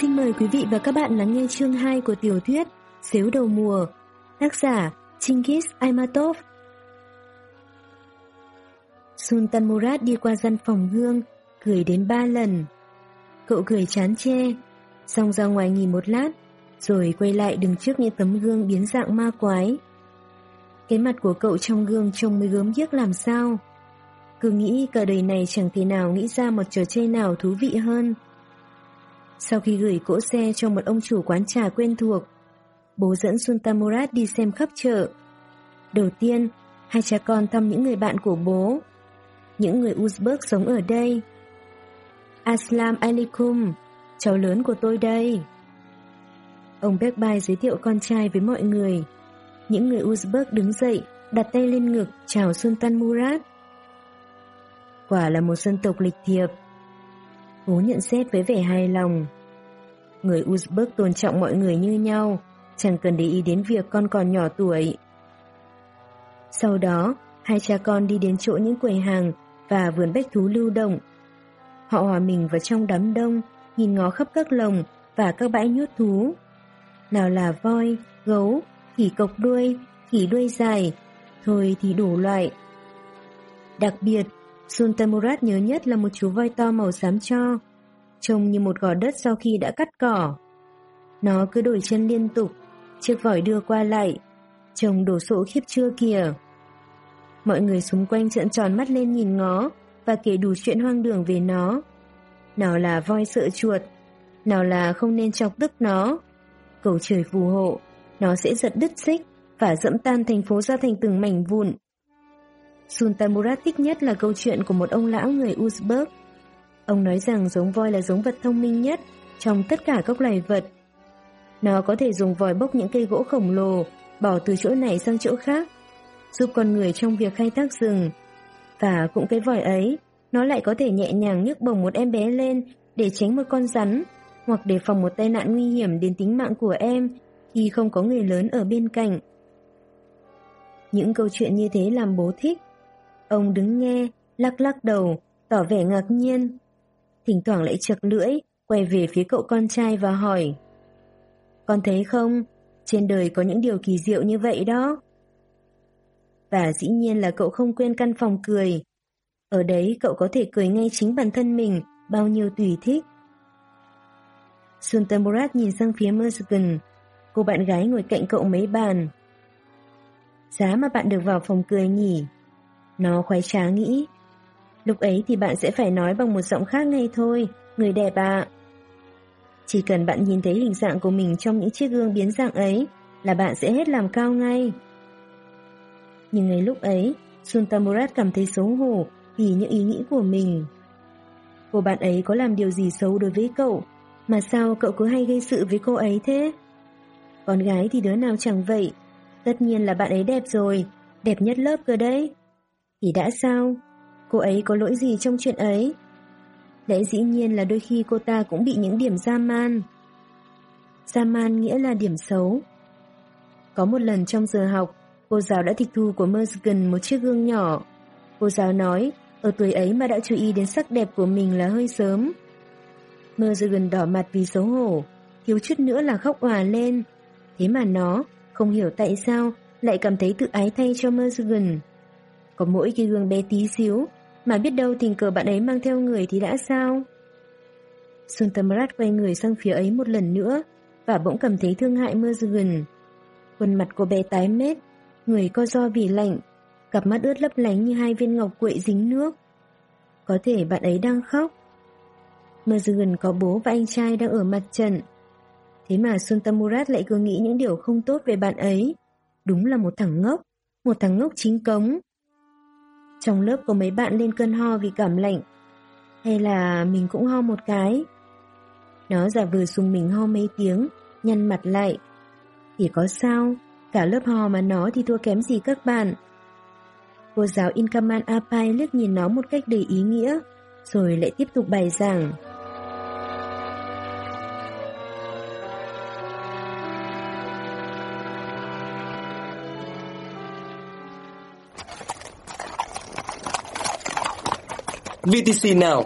Xin mời quý vị và các bạn lắng nghe chương 2 của tiểu thuyết Xếu đầu mùa, tác giả Chinggis Aimatov. Sultan Murad đi qua gian phòng gương, cười đến ba lần. Cậu cười chán chê xong ra ngoài nhìn một lát, rồi quay lại đứng trước những tấm gương biến dạng ma quái. Cái mặt của cậu trong gương trông mới gớm ghiếc làm sao. Cứ nghĩ cả đời này chẳng thể nào nghĩ ra một trò chơi nào thú vị hơn. Sau khi gửi cỗ xe cho một ông chủ quán trà quen thuộc, bố dẫn Suntamurat đi xem khắp chợ. Đầu tiên, hai cha con thăm những người bạn của bố, những người Uzbek sống ở đây. Aslam alikum, cháu lớn của tôi đây. Ông Bekbai giới thiệu con trai với mọi người. Những người Uzbek đứng dậy, đặt tay lên ngực chào Sultan Murad. Quả là một dân tộc lịch thiệp. Bố nhận xét với vẻ hài lòng. Người Uzbek tôn trọng mọi người như nhau, chẳng cần để ý đến việc con còn nhỏ tuổi. Sau đó, hai cha con đi đến chỗ những quầy hàng và vườn bách thú lưu động. Họ hòa mình vào trong đám đông, nhìn ngó khắp các lồng và các bãi nhốt thú. Nào là voi, gấu, khỉ cộc đuôi, khỉ đuôi dài, thôi thì đủ loại. Đặc biệt, Sultan Murad nhớ nhất là một chú voi to màu xám cho, trông như một gò đất sau khi đã cắt cỏ. Nó cứ đổi chân liên tục, chiếc vòi đưa qua lại, trông đổ sổ khiếp chưa kìa. Mọi người xung quanh trợn tròn mắt lên nhìn ngó và kể đủ chuyện hoang đường về nó. Nào là voi sợ chuột, nào là không nên chọc tức nó. Cầu trời phù hộ, nó sẽ giật đứt xích và dẫm tan thành phố ra thành từng mảnh vụn. Sultan Murad thích nhất là câu chuyện của một ông lão người Uzbek. Ông nói rằng giống voi là giống vật thông minh nhất trong tất cả các loài vật. Nó có thể dùng vòi bốc những cây gỗ khổng lồ, bỏ từ chỗ này sang chỗ khác, giúp con người trong việc khai thác rừng. Và cũng cái vòi ấy, nó lại có thể nhẹ nhàng nhấc bổng một em bé lên để tránh một con rắn, hoặc để phòng một tai nạn nguy hiểm đến tính mạng của em khi không có người lớn ở bên cạnh. Những câu chuyện như thế làm bố thích. Ông đứng nghe, lắc lắc đầu, tỏ vẻ ngạc nhiên. Thỉnh thoảng lại chật lưỡi, quay về phía cậu con trai và hỏi. Con thấy không, trên đời có những điều kỳ diệu như vậy đó. Và dĩ nhiên là cậu không quên căn phòng cười. Ở đấy cậu có thể cười ngay chính bản thân mình, bao nhiêu tùy thích. Sultan Murat nhìn sang phía Merzigan, cô bạn gái ngồi cạnh cậu mấy bàn. Giá mà bạn được vào phòng cười nhỉ? Nó khoái trá nghĩ. Lúc ấy thì bạn sẽ phải nói bằng một giọng khác ngay thôi, người đẹp ạ. Chỉ cần bạn nhìn thấy hình dạng của mình trong những chiếc gương biến dạng ấy là bạn sẽ hết làm cao ngay. Nhưng ngay lúc ấy, Suntamurat cảm thấy xấu hổ vì những ý nghĩ của mình. Cô bạn ấy có làm điều gì xấu đối với cậu, mà sao cậu cứ hay gây sự với cô ấy thế? Con gái thì đứa nào chẳng vậy, tất nhiên là bạn ấy đẹp rồi, đẹp nhất lớp cơ đấy. Thì đã sao? Cô ấy có lỗi gì trong chuyện ấy? Lẽ dĩ nhiên là đôi khi cô ta cũng bị những điểm gia man. Gia man nghĩa là điểm xấu. Có một lần trong giờ học, cô giáo đã tịch thu của Mergen một chiếc gương nhỏ. Cô giáo nói, ở tuổi ấy mà đã chú ý đến sắc đẹp của mình là hơi sớm. Mergen đỏ mặt vì xấu hổ, thiếu chút nữa là khóc òa lên. Thế mà nó, không hiểu tại sao, lại cảm thấy tự ái thay cho Mergen. Có mỗi cái gương bé tí xíu, mà biết đâu tình cờ bạn ấy mang theo người thì đã sao? Sultamrat quay người sang phía ấy một lần nữa và bỗng cảm thấy thương hại Mergen. Khuôn mặt cô bé tái mét, người co do vì lạnh, cặp mắt ướt lấp lánh như hai viên ngọc quậy dính nước. Có thể bạn ấy đang khóc. Mergen có bố và anh trai đang ở mặt trận. Thế mà Sultan Murat lại cứ nghĩ những điều không tốt về bạn ấy. Đúng là một thằng ngốc, một thằng ngốc chính cống. Trong lớp có mấy bạn lên cơn ho vì cảm lạnh. Hay là mình cũng ho một cái? Nó giả vờ sùng mình ho mấy tiếng, nhăn mặt lại. Thì có sao, cả lớp ho mà nó thì thua kém gì các bạn. Cô giáo Inkaman Apai liếc nhìn nó một cách đầy ý nghĩa, rồi lại tiếp tục bài giảng. VTC Now,